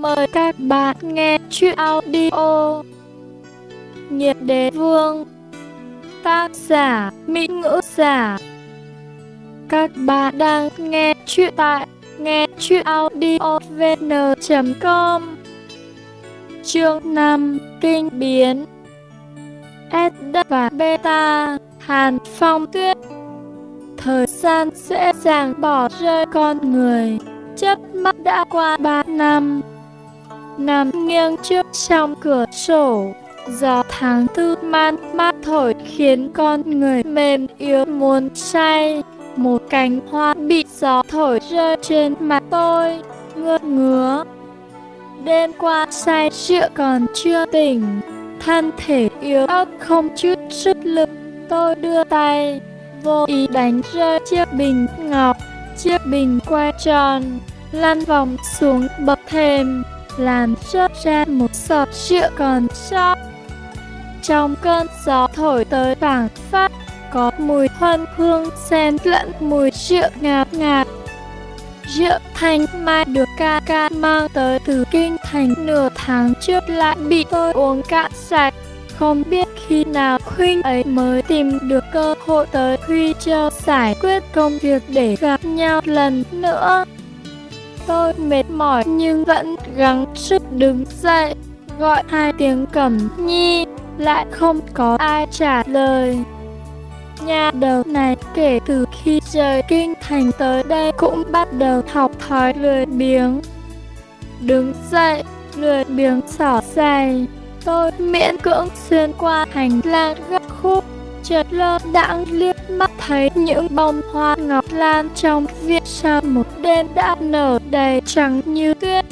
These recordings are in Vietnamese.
Mời các bạn nghe chuyện audio Nhiệt đế vương, Tác giả, Mỹ ngữ giả. Các bạn đang nghe chuyện tại nghe chuyện audiovn.com Chương 5 Kinh biến. S và Beta, Hàn Phong Tuyết. Thời gian dễ dàng bỏ rơi con người. Chớp mắt đã qua ba năm. Nằm nghiêng trước trong cửa sổ, gió tháng tư man mát thổi khiến con người mềm yếu muốn say. Một cành hoa bị gió thổi rơi trên mặt tôi, ngơ ngứa. Đêm qua say rượu còn chưa tỉnh, thân thể yếu ớt không chút sức lực. Tôi đưa tay, vô ý đánh rơi chiếc bình ngọc, chiếc bình quay tròn, lăn vòng xuống bậc thềm, làm cho ra một giọt rượu còn sót. Trong cơn gió thổi tới vàng phát, có mùi hân hương xen lẫn mùi rượu ngạt ngạt. Rượu thanh mai được ca ca mang tới từ kinh thành nửa tháng trước lại bị tôi uống cạn sạch. Không biết khi nào Khuynh ấy mới tìm được cơ hội tới Huy Châu giải quyết công việc để gặp nhau lần nữa. Tôi mệt mỏi nhưng vẫn gắng sức đứng dậy, gọi hai tiếng cẩm nhi, lại không có ai trả lời. Nhà đầu này kể từ khi rời kinh thành tới đây cũng bắt đầu học thói lười biếng. Đứng dậy, lười biếng xỏ giày, tôi miễn cưỡng xuyên qua hành lang gấp khúc chợt lơ đãng liếc mắt thấy những bông hoa ngọc lan trong viện sau một đen đã nở đầy trắng như tuyết.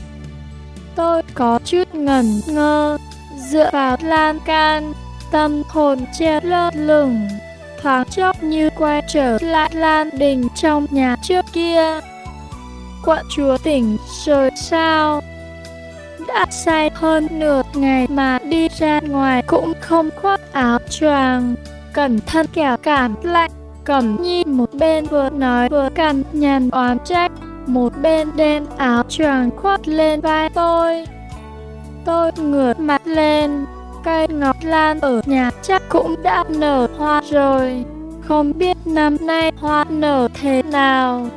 Tôi có chút ngẩn ngơ, dựa vào lan can, tâm hồn che lơ lửng, thoáng chốc như quay trở lại lan đình trong nhà trước kia. Quận chúa tỉnh rồi sao? Đã say hơn nửa ngày mà đi ra ngoài cũng không khoác áo choàng cẩn thận kẻo cảm lạnh. Cẩm nhi một bên vừa nói vừa cằn nhằn oán trách, một bên đem áo choàng khoác lên vai tôi. Tôi ngửa mặt lên, cây ngọc lan ở nhà chắc cũng đã nở hoa rồi, không biết năm nay hoa nở thế nào.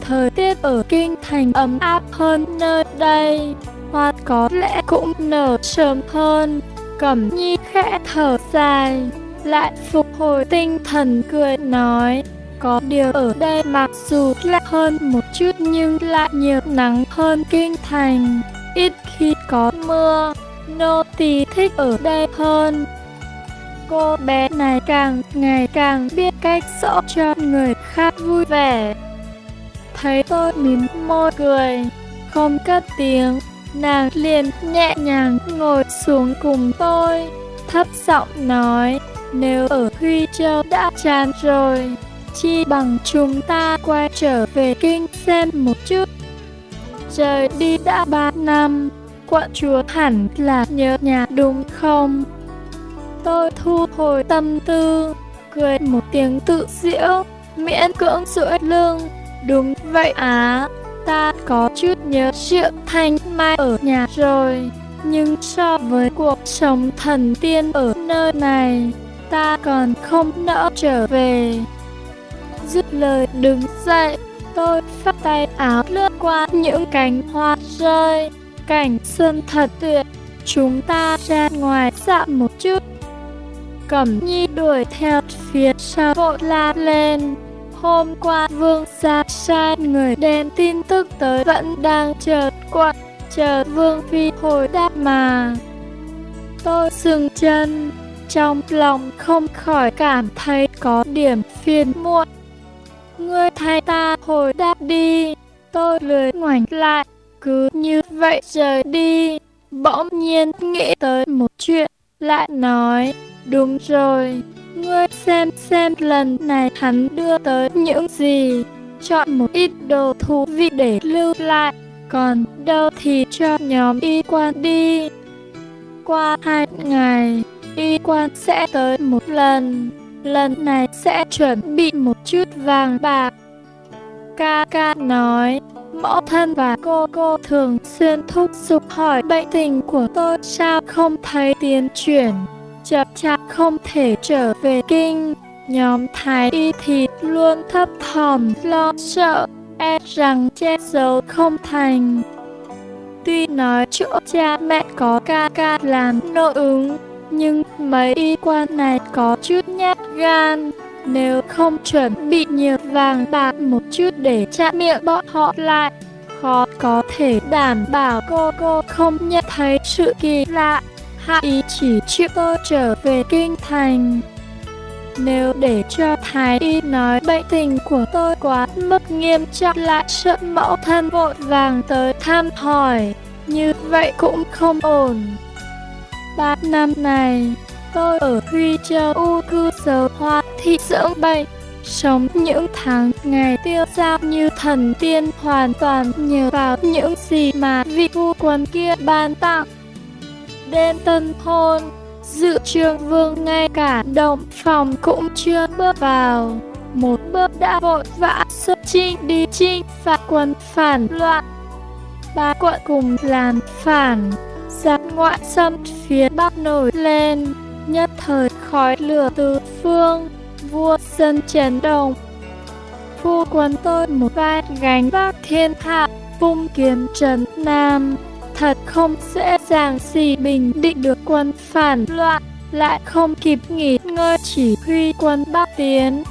Thời tiết ở kinh thành ấm áp hơn nơi đây, hoa có lẽ cũng nở sớm hơn. Cẩm nhi khẽ thở dài lại phục hồi tinh thần cười nói. Có điều ở đây mặc dù lạnh hơn một chút nhưng lại nhiều nắng hơn kinh thành. Ít khi có mưa, nô tỳ thích ở đây hơn. Cô bé này càng ngày càng biết cách dỗ cho người khác vui vẻ. Thấy tôi mím môi cười, không cất tiếng, nàng liền nhẹ nhàng ngồi xuống cùng tôi, thấp giọng nói. Nếu ở Huy Châu đã chán rồi, chi bằng chúng ta quay trở về kinh xem một chút. Trời đi đã ba năm, quận chúa hẳn là nhớ nhà đúng không? Tôi thu hồi tâm tư, cười một tiếng tự diễu, miễn cưỡng rưỡi lưng. Đúng vậy á, ta có chút nhớ triệu thanh mai ở nhà rồi, nhưng so với cuộc sống thần tiên ở nơi này, ta còn không nỡ trở về. Dứt lời đứng dậy, tôi phát tay áo lướt qua những cánh hoa rơi. Cảnh xuân thật tuyệt, chúng ta ra ngoài dạo một chút. Cẩm nhi đuổi theo phía sau vội la lên. Hôm qua vương gia sai người đem tin tức tới vẫn đang chờ quận, chờ vương phi hồi đáp mà. Tôi dừng chân, trong lòng không khỏi cảm thấy có điểm phiền muộn. Ngươi thay ta hồi đáp đi, tôi lười ngoảnh lại, cứ như vậy rời đi. Bỗng nhiên nghĩ tới một chuyện, lại nói, đúng rồi, ngươi xem xem lần này hắn đưa tới những gì, chọn một ít đồ thú vị để lưu lại, còn đâu thì cho nhóm y quan đi. Qua hai ngày, y quan sẽ tới một lần. Lần này sẽ chuẩn bị một chút vàng bạc. Ca ca nói, mẫu thân và cô cô thường xuyên thúc giục hỏi bệnh tình của tôi sao không thấy tiến triển, chậm chạp không thể trở về kinh. Nhóm thái y thì luôn thấp thỏm lo sợ, e rằng che giấu không thành. Tuy nói chỗ cha mẹ có ca ca làm nội ứng, nhưng mấy y quan này có chút nhát gan. Nếu không chuẩn bị nhiều vàng bạc một chút để chặn miệng bọn họ lại, khó có thể đảm bảo cô cô không nhận thấy sự kỳ lạ. Hạ ý chỉ chịu tôi trở về kinh thành. Nếu để cho Thái Y nói bệnh tình của tôi quá mức nghiêm trọng lại sợ mẫu thân vội vàng tới thăm hỏi, như vậy cũng không ổn. Ba năm này, tôi ở Huy Châu U cư sở hoa thị dưỡng bệnh, sống những tháng ngày tiêu dao như thần tiên hoàn toàn nhờ vào những gì mà vị phu quân kia ban tặng. Đêm tân hôn, dự trương vương ngay cả động phòng cũng chưa bước vào. Một bước đã vội vã xuất chinh đi chinh phạt quân phản loạn. Ba quận cùng làm phản, giặc ngoại xâm phía bắc nổi lên, nhất thời khói lửa từ phương, vua dân chấn động. Phu quân tôi một vai gánh vác thiên hạ, vung kiếm trấn nam, thật không dễ dàng gì bình định được quân phản loạn, lại không kịp nghỉ ngơi chỉ huy quân bắc tiến.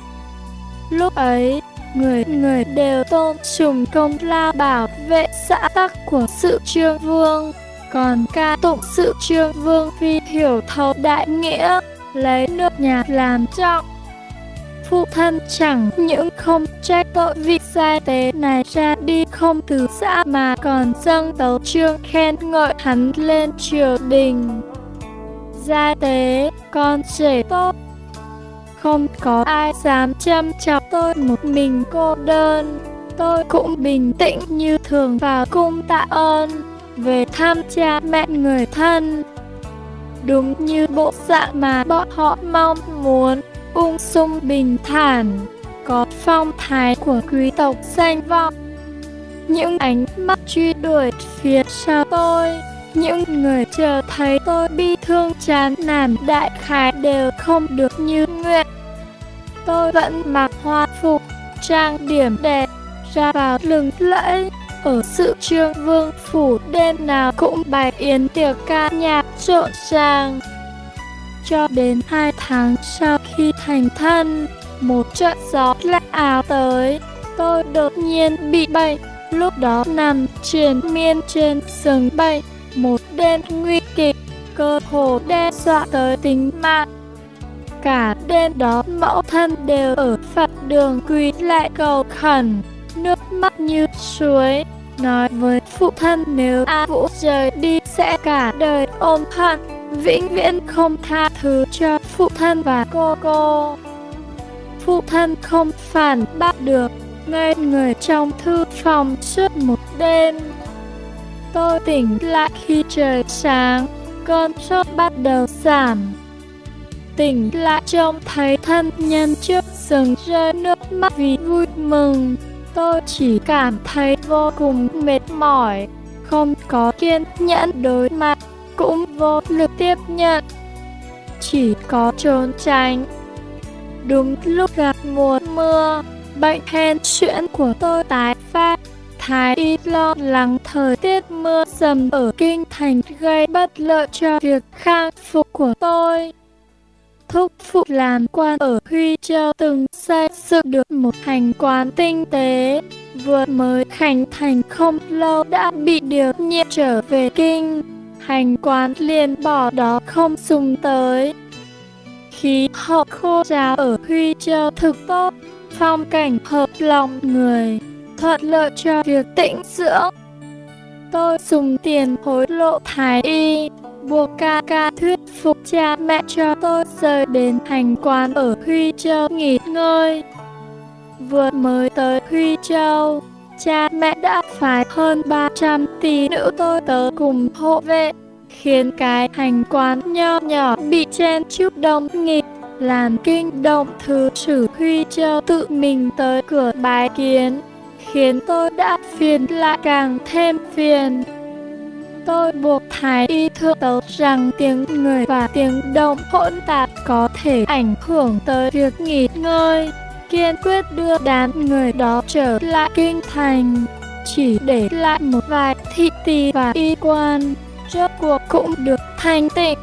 Lúc ấy, người người đều tôn sùng công lao bảo vệ xã tắc của sự trương vương, còn ca tụng sự trương vương phi hiểu thấu đại nghĩa, lấy nước nhà làm trọng phụ thân chẳng những không trách tội vị sai tế này ra đi không từ xã mà còn dâng tấu trương khen ngợi hắn lên triều đình. Gia tế, con trẻ tốt. Không có ai dám chăm chọc tôi một mình cô đơn. Tôi cũng bình tĩnh như thường vào cung tạ ơn, về thăm cha mẹ người thân. Đúng như bộ dạng mà bọn họ mong muốn ung dung bình thản, có phong thái của quý tộc danh vọng. Những ánh mắt truy đuổi phía sau tôi, những người chờ thấy tôi bi thương chán nản đại khái đều không được như nguyện. Tôi vẫn mặc hoa phục, trang điểm đẹp, ra vào lừng lẫy. Ở sự trương vương phủ đêm nào cũng bày yến tiệc ca nhạc rộn ràng. Cho đến hai tháng sau khi thành thân. Một trận gió lạnh áo tới, tôi đột nhiên bị bệnh, lúc đó nằm triền miên trên giường bệnh, một đêm nguy kịch, cơ hồ đe dọa tới tính mạng. Cả đêm đó mẫu thân đều ở Phật đường quỳ lại cầu khẩn, nước mắt như suối, nói với phụ thân nếu A Vũ rời đi sẽ cả đời ôm hận vĩnh viễn không tha thứ cho phụ thân và cô cô. Phụ thân không phản bác được, ngây người trong thư phòng suốt một đêm. Tôi tỉnh lại khi trời sáng, cơn sốt bắt đầu giảm. Tỉnh lại trông thấy thân nhân trước rừng rơi nước mắt vì vui mừng. Tôi chỉ cảm thấy vô cùng mệt mỏi, không có kiên nhẫn đối mặt cũng vô lực tiếp nhận, chỉ có trốn tránh. Đúng lúc gặp mùa mưa, bệnh hen suyễn của tôi tái phát. Thái y lo lắng thời tiết mưa dầm ở kinh thành gây bất lợi cho việc khang phục của tôi. Thúc phụ làm quan ở Huy Châu từng xây dựng được một hành quán tinh tế, vừa mới khánh thành không lâu đã bị điều nhiệm trở về kinh hành quán liền bỏ đó không dùng tới. Khí hậu khô ráo ở Huy Châu thực tốt, phong cảnh hợp lòng người, thuận lợi cho việc tĩnh dưỡng. Tôi dùng tiền hối lộ thái y, buộc ca ca thuyết phục cha mẹ cho tôi rời đến hành quán ở Huy Châu nghỉ ngơi. Vừa mới tới Huy Châu, cha mẹ đã phải hơn 300 tỷ nữ tôi tới cùng hộ vệ, khiến cái hành quán nho nhỏ bị chen chúc đông nghịch, làm kinh động thứ sử huy châu tự mình tới cửa bái kiến, khiến tôi đã phiền lại càng thêm phiền. Tôi buộc Thái y thượng tấu rằng tiếng người và tiếng động hỗn tạp có thể ảnh hưởng tới việc nghỉ ngơi, kiên quyết đưa đám người đó trở lại kinh thành, chỉ để lại một vài thị tỳ và y quan, rốt cuộc cũng được thanh tịnh.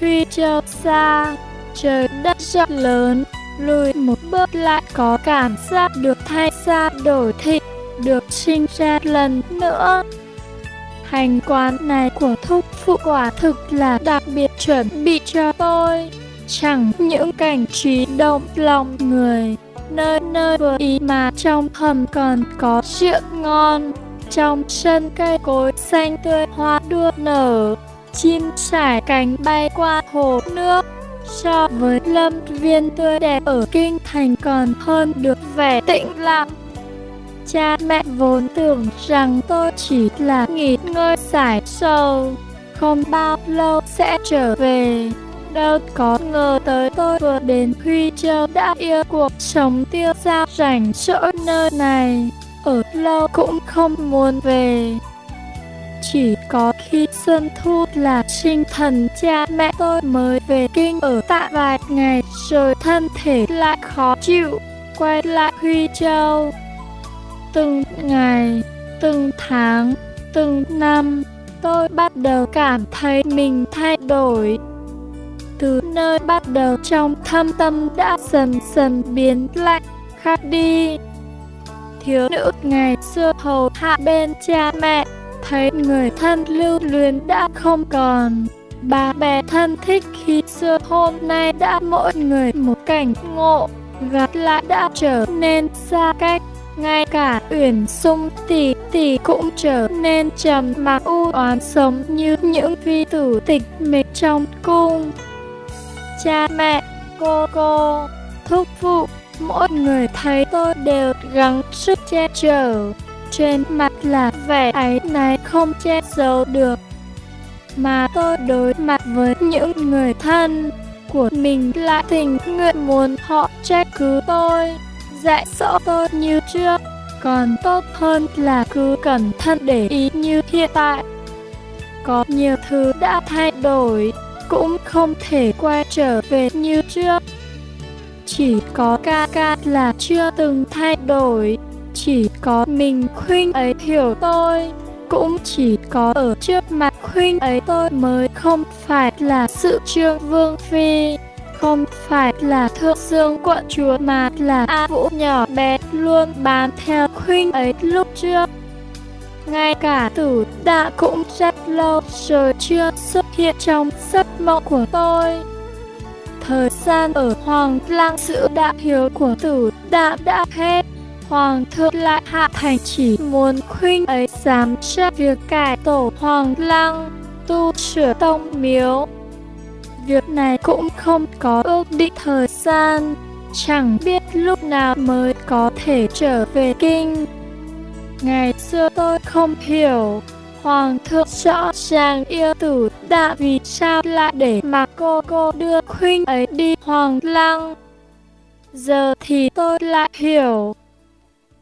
Huy châu xa, trời đất rộng lớn, lùi một bước lại có cảm giác được thay xa đổi thị, được sinh ra lần nữa. Hành quán này của thúc phụ quả thực là đặc biệt chuẩn bị cho tôi. Chẳng những cảnh trí động lòng người, nơi nơi vừa ý mà trong hầm còn có rượu ngon. Trong sân cây cối xanh tươi hoa đua nở, chim sải cánh bay qua hồ nước. So với lâm viên tươi đẹp ở kinh thành còn hơn được vẻ tĩnh lặng Cha mẹ vốn tưởng rằng tôi chỉ là nghỉ ngơi giải sầu, không bao lâu sẽ trở về. Đâu có ngờ tới tôi vừa đến Huy Châu đã yêu cuộc sống tiêu dao rảnh rỗi nơi này, ở lâu cũng không muốn về. Chỉ có khi xuân thu là sinh thần cha mẹ tôi mới về kinh ở tại vài ngày rồi thân thể lại khó chịu, quay lại Huy Châu. Từng ngày, từng tháng, từng năm, tôi bắt đầu cảm thấy mình thay đổi. Từ nơi bắt đầu trong thâm tâm đã dần dần biến lạnh, khác đi. Thiếu nữ ngày xưa hầu hạ bên cha mẹ, thấy người thân lưu luyến đã không còn. Bà bè thân thích khi xưa hôm nay đã mỗi người một cảnh ngộ, gặp lại đã trở nên xa cách ngay cả Uyển Sung tỷ tỷ cũng trở nên trầm mặc u oán sống như những phi tử tịch mịch trong cung. Cha mẹ, cô cô, thúc phụ, mỗi người thấy tôi đều gắng sức che chở. Trên mặt là vẻ ấy này không che giấu được. Mà tôi đối mặt với những người thân của mình lại tình nguyện muốn họ trách cứ tôi dạy dỗ tôi như trước, còn tốt hơn là cứ cẩn thận để ý như hiện tại. Có nhiều thứ đã thay đổi, cũng không thể quay trở về như trước. Chỉ có ca ca là chưa từng thay đổi, chỉ có mình khuynh ấy hiểu tôi, cũng chỉ có ở trước mặt khuynh ấy tôi mới không phải là sự trương vương phi không phải là thượng dương quận chúa mà là A Vũ nhỏ bé luôn bám theo khuynh ấy lúc trước. Ngay cả tử đã cũng rất lâu rồi chưa xuất hiện trong giấc mộng của tôi. Thời gian ở Hoàng lang sự đạo hiếu của tử đã đã hết. Hoàng thượng lại hạ thành chỉ muốn khuynh ấy giám sát việc cải tổ Hoàng lang tu sửa tông miếu, Việc này cũng không có ước định thời gian, chẳng biết lúc nào mới có thể trở về kinh. Ngày xưa tôi không hiểu, Hoàng thượng rõ ràng yêu tử. Đã vì sao lại để mà cô cô đưa khuynh ấy đi Hoàng lăng. Giờ thì tôi lại hiểu,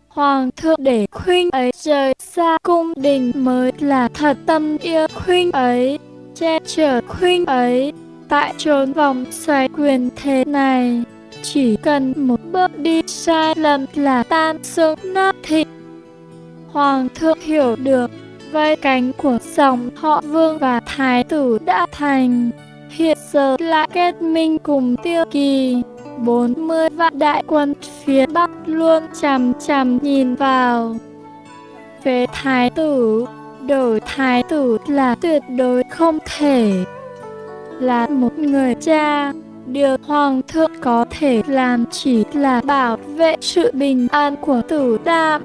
Hoàng thượng để khuynh ấy rời xa cung đình mới là thật tâm yêu khuynh ấy, che chở khuynh ấy tại trốn vòng xoay quyền thế này. Chỉ cần một bước đi sai lầm là tan xương nát thịt. Hoàng thượng hiểu được, vai cánh của dòng họ vương và thái tử đã thành. Hiện giờ lại kết minh cùng tiêu kỳ. 40 vạn đại quân phía Bắc luôn chằm chằm nhìn vào. Về thái tử, đổi thái tử là tuyệt đối không thể là một người cha. Điều Hoàng thượng có thể làm chỉ là bảo vệ sự bình an của tử đạm.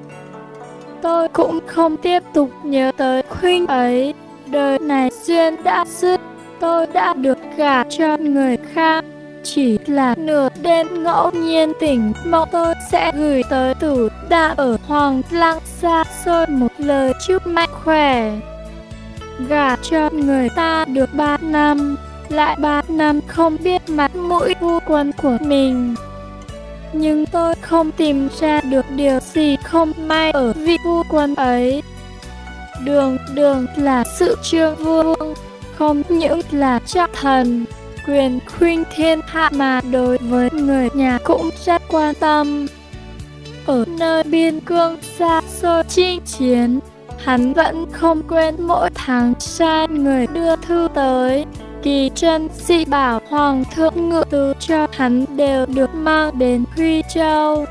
Tôi cũng không tiếp tục nhớ tới khuyên ấy. Đời này duyên đã dứt, tôi đã được gả cho người khác. Chỉ là nửa đêm ngẫu nhiên tỉnh mong tôi sẽ gửi tới tử đạm ở Hoàng Lăng xa xôi một lời chúc mạnh khỏe. Gả cho người ta được ba năm, lại ba năm không biết mặt mũi phu quân của mình. nhưng tôi không tìm ra được điều gì không may ở vị vua quân ấy. Đường đường là sự trương vương, không những là trọng thần, quyền khuyên thiên hạ mà đối với người nhà cũng rất quan tâm. Ở nơi biên cương xa xôi chinh chiến, hắn vẫn không quên mỗi tháng sai người đưa thư tới. Kỳ chân dị bảo hoàng thượng ngự tứ cho hắn đều được mang đến Huy Châu.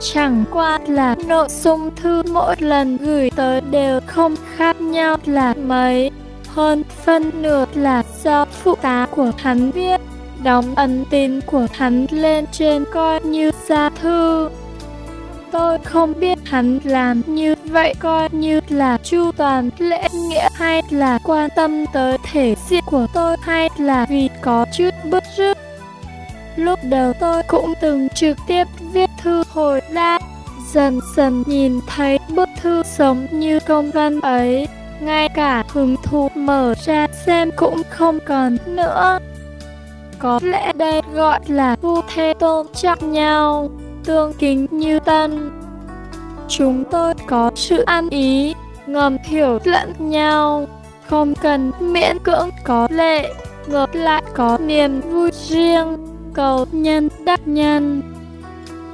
Chẳng qua là nội dung thư mỗi lần gửi tới đều không khác nhau là mấy. Hơn phân nửa là do phụ tá của hắn viết, đóng ấn tín của hắn lên trên coi như gia thư. Tôi không biết hắn làm như vậy coi như là chu toàn lễ nghĩa hay là quan tâm tới thể diện của tôi hay là vì có chút bức rứt. Lúc đầu tôi cũng từng trực tiếp viết thư hồi đáp, dần dần nhìn thấy bức thư sống như công văn ấy, ngay cả hứng thú mở ra xem cũng không còn nữa. Có lẽ đây gọi là vu thê tôn trọng nhau tương kính như tân. Chúng tôi có sự ăn ý, ngầm hiểu lẫn nhau, không cần miễn cưỡng có lệ, ngược lại có niềm vui riêng, cầu nhân đắc nhân.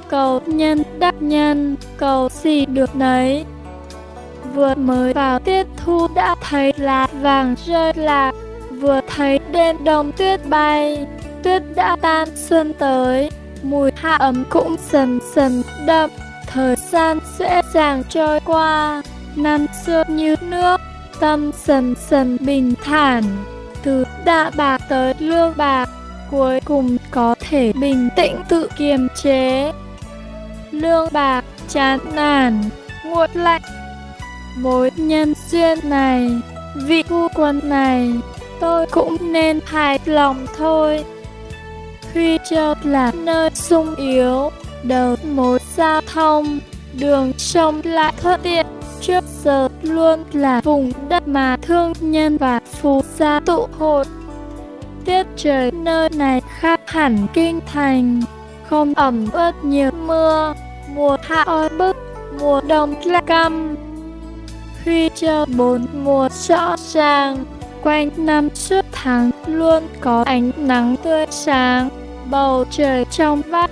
Cầu nhân đắc nhân, cầu gì được nấy. Vừa mới vào tiết thu đã thấy lá vàng rơi lạc, vừa thấy đêm đông tuyết bay, tuyết đã tan xuân tới mùi hạ ấm cũng dần dần đậm, thời gian dễ dàng trôi qua, năm xưa như nước, tâm dần dần bình thản, từ đạ bạc tới lương bạc, cuối cùng có thể bình tĩnh tự kiềm chế. Lương bạc chán nản, nguội lạnh. Mối nhân duyên này, vị phu quân này, tôi cũng nên hài lòng thôi. Huy Châu là nơi sung yếu, đầu mối giao thông, đường sông lại thuận tiện. Trước giờ luôn là vùng đất mà thương nhân và phù gia tụ hội. Tiết trời nơi này khác hẳn kinh thành, không ẩm ướt nhiều mưa, mùa hạ oi bức, mùa đông lại căm. Huy Châu bốn mùa rõ ràng, quanh năm suốt tháng luôn có ánh nắng tươi sáng bầu trời trong vắt.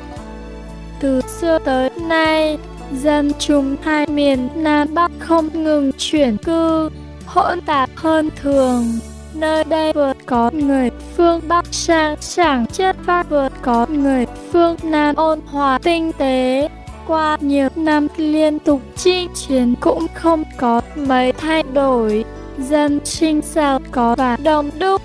Từ xưa tới nay, dân chúng hai miền Nam Bắc không ngừng chuyển cư, hỗn tạp hơn thường. Nơi đây vừa có người phương Bắc sang sảng chất phát vừa có người phương Nam ôn hòa tinh tế. Qua nhiều năm liên tục chinh chiến cũng không có mấy thay đổi, dân sinh giàu có và đông đúc.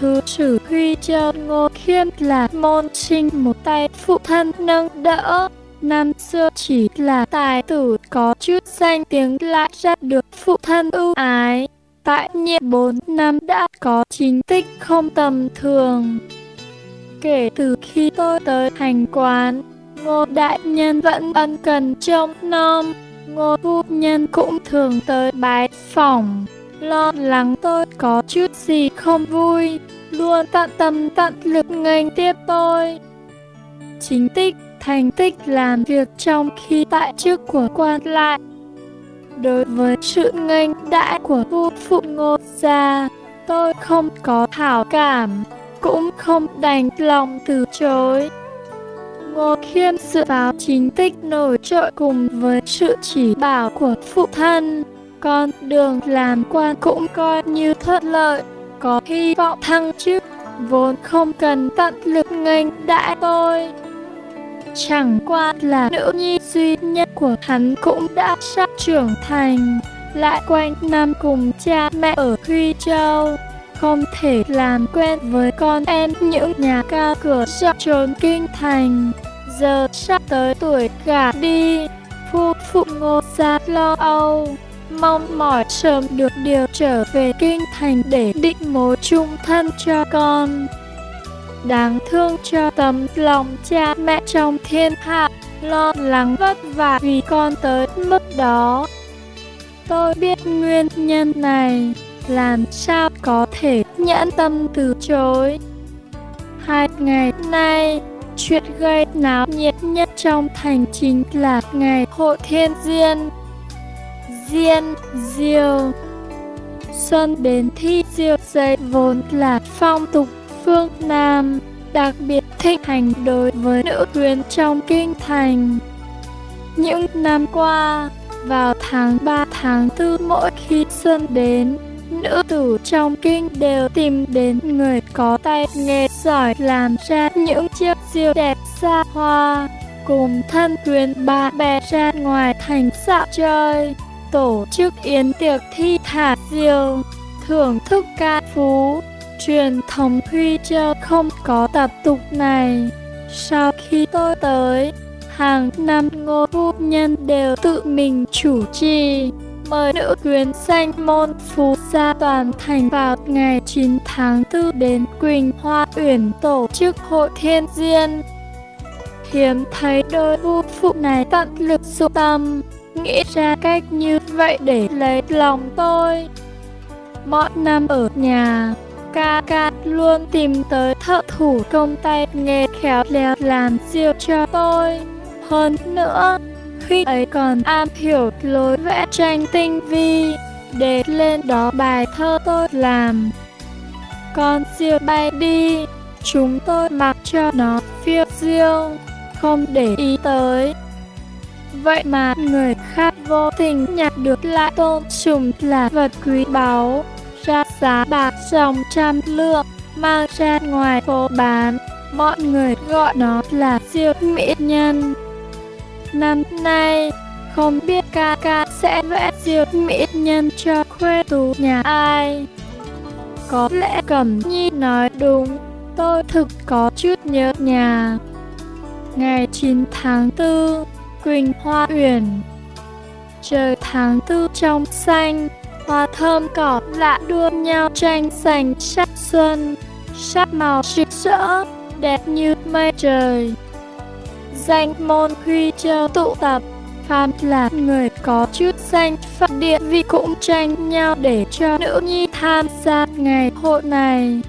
Thứ sử Huy cho Ngô Khiêm là môn sinh một tay phụ thân nâng đỡ. Năm xưa chỉ là tài tử có chút danh tiếng lại rất được phụ thân ưu ái. Tại nhiệm 4 năm đã có chính tích không tầm thường. Kể từ khi tôi tới hành quán, Ngô Đại Nhân vẫn ân cần trông nom, Ngô Phu Nhân cũng thường tới bái phòng lo lắng tôi có chút gì không vui, luôn tận tâm tận lực nghênh tiếp tôi. Chính tích, thành tích làm việc trong khi tại chức của quan lại. Đối với sự nghênh đãi của vua phụ ngô gia, tôi không có thảo cảm, cũng không đành lòng từ chối. Ngô Khiêm dựa vào chính tích nổi trội cùng với sự chỉ bảo của phụ thân, con đường làm quan cũng coi như thuận lợi, có hy vọng thăng chức, vốn không cần tận lực nghênh đãi tôi. Chẳng qua là nữ nhi duy nhất của hắn cũng đã sắp trưởng thành, lại quanh năm cùng cha mẹ ở Huy Châu. Không thể làm quen với con em những nhà ca cửa rộng trốn kinh thành. Giờ sắp tới tuổi gả đi, phu phụ ngô gia lo âu mong mỏi sớm được điều trở về kinh thành để định mối chung thân cho con. Đáng thương cho tấm lòng cha mẹ trong thiên hạ, lo lắng vất vả vì con tới mức đó. Tôi biết nguyên nhân này, làm sao có thể nhẫn tâm từ chối. Hai ngày nay, chuyện gây náo nhiệt nhất trong thành chính là ngày hội thiên diên. Diên, diều Xuân đến thi diều dậy vốn là phong tục phương Nam, đặc biệt thịnh hành đối với nữ quyến trong kinh thành. Những năm qua, vào tháng 3 tháng 4 mỗi khi xuân đến, nữ tử trong kinh đều tìm đến người có tay nghề giỏi làm ra những chiếc diều đẹp xa hoa, cùng thân quyến bạn bè ra ngoài thành dạo chơi, tổ chức yến tiệc thi thả diều, thưởng thức ca phú. Truyền thống Huy Châu không có tập tục này. Sau khi tôi tới, hàng năm ngô phu nhân đều tự mình chủ trì mời nữ quyến danh môn phú gia toàn thành vào ngày 9 tháng 4 đến Quỳnh Hoa Uyển tổ chức hội thiên diên. Hiếm thấy đôi vu phụ này tận lực dụng tâm, nghĩ ra cách như vậy để lấy lòng tôi. Mọi năm ở nhà, ca ca luôn tìm tới thợ thủ công tay nghề khéo léo làm siêu cho tôi. Hơn nữa, khi ấy còn am hiểu lối vẽ tranh tinh vi, để lên đó bài thơ tôi làm. Con siêu bay đi, chúng tôi mặc cho nó phiêu diêu, không để ý tới. Vậy mà người khác vô tình nhặt được lại tôn trùng là vật quý báu, ra giá bạc dòng trăm lượng, mang ra ngoài phố bán. Mọi người gọi nó là siêu mỹ nhân. Năm nay, không biết ca ca sẽ vẽ siêu mỹ nhân cho khuê tú nhà ai. Có lẽ Cẩm Nhi nói đúng, tôi thực có chút nhớ nhà. Ngày 9 tháng 4, Quỳnh Hoa Uyển Trời tháng tư trong xanh, hoa thơm cỏ lạ đua nhau tranh giành sắc xuân, sắc màu rực rỡ, đẹp như mây trời danh môn Huy Châu tụ tập. Phàm là người có chút danh phận địa vị cũng tranh nhau để cho nữ nhi tham gia ngày hội này.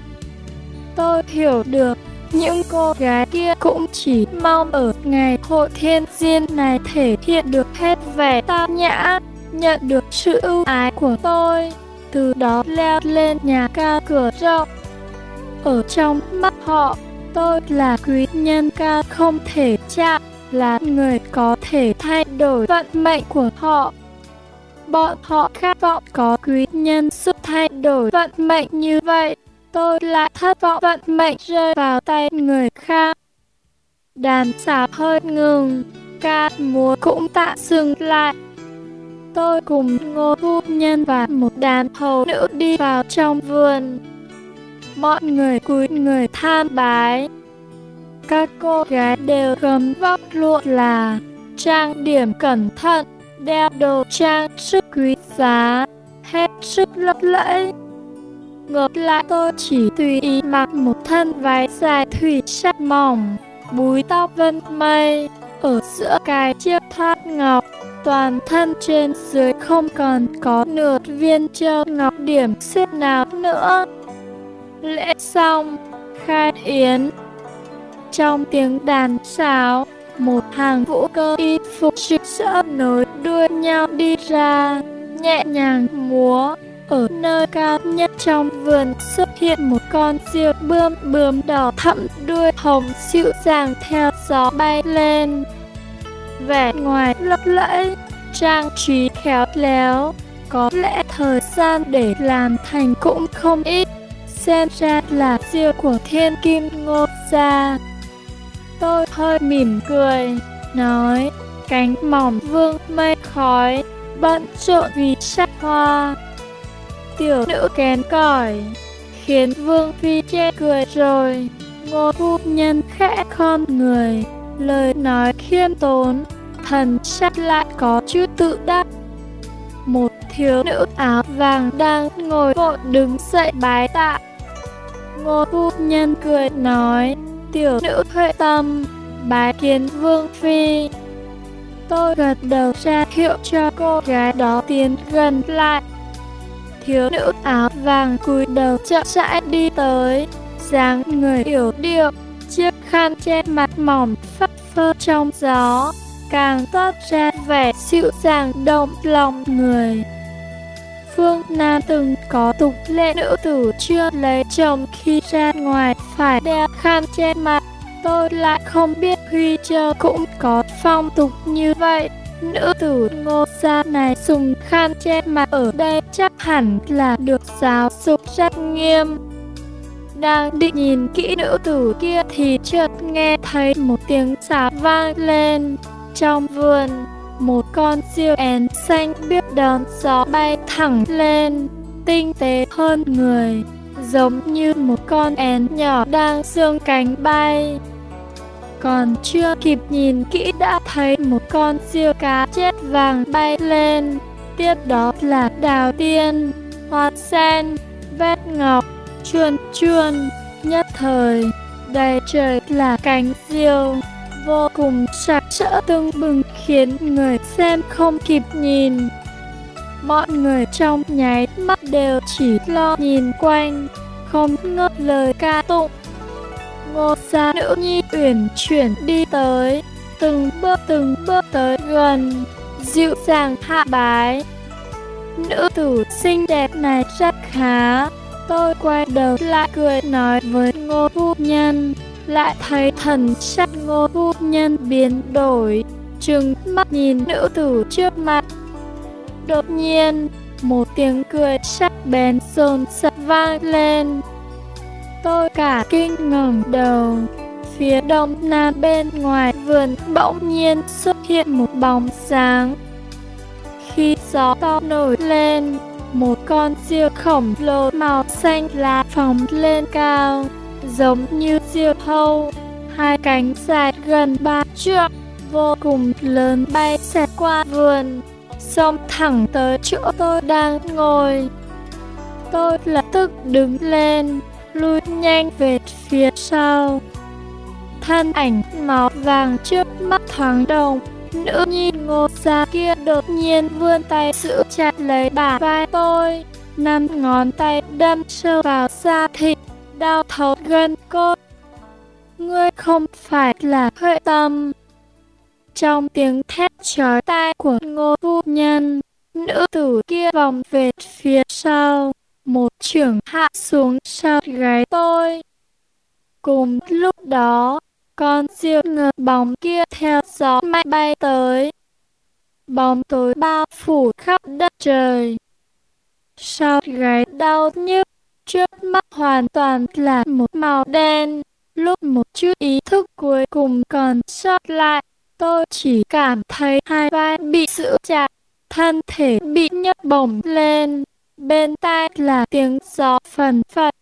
Tôi hiểu được, những cô gái kia cũng chỉ mong ở ngày hội thiên diên này thể hiện được hết vẻ tao nhã, nhận được sự ưu ái của tôi, từ đó leo lên nhà cao cửa rộng. Ở trong mắt họ, Tôi là quý nhân ca không thể chạm, là người có thể thay đổi vận mệnh của họ. Bọn họ khát vọng có quý nhân giúp thay đổi vận mệnh như vậy. Tôi lại thất vọng vận mệnh rơi vào tay người khác. Đàn xào hơi ngừng, ca múa cũng tạm dừng lại. Tôi cùng ngô phu nhân và một đàn hầu nữ đi vào trong vườn mọi người cúi người tham bái. Các cô gái đều gấm vóc lụa là trang điểm cẩn thận, đeo đồ trang sức quý giá, hết sức lấp lẫy. Ngược lại tôi chỉ tùy ý mặc một thân váy dài thủy sắc mỏng, búi tóc vân mây, ở giữa cài chiếc thắt ngọc, toàn thân trên dưới không còn có nửa viên châu ngọc điểm xếp nào nữa. Lễ xong, khai yến. Trong tiếng đàn sáo, một hàng vũ cơ y phục rực rỡ nối đuôi nhau đi ra, nhẹ nhàng múa. Ở nơi cao nhất trong vườn xuất hiện một con diều bươm bướm đỏ thẫm đuôi hồng dịu dàng theo gió bay lên. Vẻ ngoài lấp lẫy, trang trí khéo léo, có lẽ thời gian để làm thành cũng không ít xem ra là diều của thiên kim ngô gia. Tôi hơi mỉm cười, nói, cánh mỏng vương mây khói, bận trộn vì sắc hoa. Tiểu nữ kén cỏi, khiến vương phi chê cười rồi. Ngô phu nhân khẽ khom người, lời nói khiêm tốn, thần sắc lại có chút tự đắc. Một thiếu nữ áo vàng đang ngồi vội đứng dậy bái tạ Ngô phu nhân cười nói, tiểu nữ huệ tâm, bái kiến vương phi. Tôi gật đầu ra hiệu cho cô gái đó tiến gần lại. Thiếu nữ áo vàng cúi đầu chậm rãi đi tới, dáng người yếu điệu, chiếc khăn che mặt mỏng phất phơ trong gió, càng toát ra vẻ dịu dàng động lòng người. Phương Nam từng có tục lệ nữ tử chưa lấy chồng khi ra ngoài phải đeo khăn che mặt. Tôi lại không biết Huy Châu cũng có phong tục như vậy. Nữ tử ngô gia này dùng khăn che mặt ở đây chắc hẳn là được giáo dục rất nghiêm. Đang định nhìn kỹ nữ tử kia thì chợt nghe thấy một tiếng xả vang lên. Trong vườn, một con diều én xanh biết đón gió bay thẳng lên, tinh tế hơn người, giống như một con én nhỏ đang dương cánh bay. Còn chưa kịp nhìn kỹ đã thấy một con diều cá chết vàng bay lên, tiếp đó là đào tiên, hoa sen, vét ngọc, chuồn chuồn, nhất thời, đầy trời là cánh diều vô cùng sặc sỡ tưng bừng khiến người xem không kịp nhìn. Mọi người trong nháy mắt đều chỉ lo nhìn quanh, không ngớt lời ca tụng. Ngô gia nữ nhi uyển chuyển đi tới, từng bước từng bước tới gần, dịu dàng hạ bái. Nữ tử xinh đẹp này rất khá, tôi quay đầu lại cười nói với ngô phu nhân lại thấy thần sắc ngô phu nhân biến đổi, trừng mắt nhìn nữ tử trước mặt. Đột nhiên, một tiếng cười sắc bén rồn sập vang lên. Tôi cả kinh ngẩng đầu, phía đông nam bên ngoài vườn bỗng nhiên xuất hiện một bóng sáng. Khi gió to nổi lên, một con diều khổng lồ màu xanh lá phóng lên cao giống như diều hâu, hai cánh dài gần ba trượng, vô cùng lớn bay xẹt qua vườn, xông thẳng tới chỗ tôi đang ngồi. Tôi lập tức đứng lên, lui nhanh về phía sau. Thân ảnh màu vàng trước mắt thoáng đồng, nữ nhi ngô gia kia đột nhiên vươn tay giữ chặt lấy bả vai tôi, năm ngón tay đâm sâu vào da thịt đau thấu gân cốt. Ngươi không phải là huệ tâm. Trong tiếng thét chói tai của ngô phu nhân, nữ tử kia vòng về phía sau, một trưởng hạ xuống sau gáy tôi. Cùng lúc đó, con diều ngờ bóng kia theo gió mạnh bay tới. Bóng tối bao phủ khắp đất trời. Sau gáy đau nhức, trước mắt hoàn toàn là một màu đen. Lúc một chút ý thức cuối cùng còn sót lại, tôi chỉ cảm thấy hai vai bị giữ chặt, thân thể bị nhấc bổng lên. Bên tai là tiếng gió phần phật.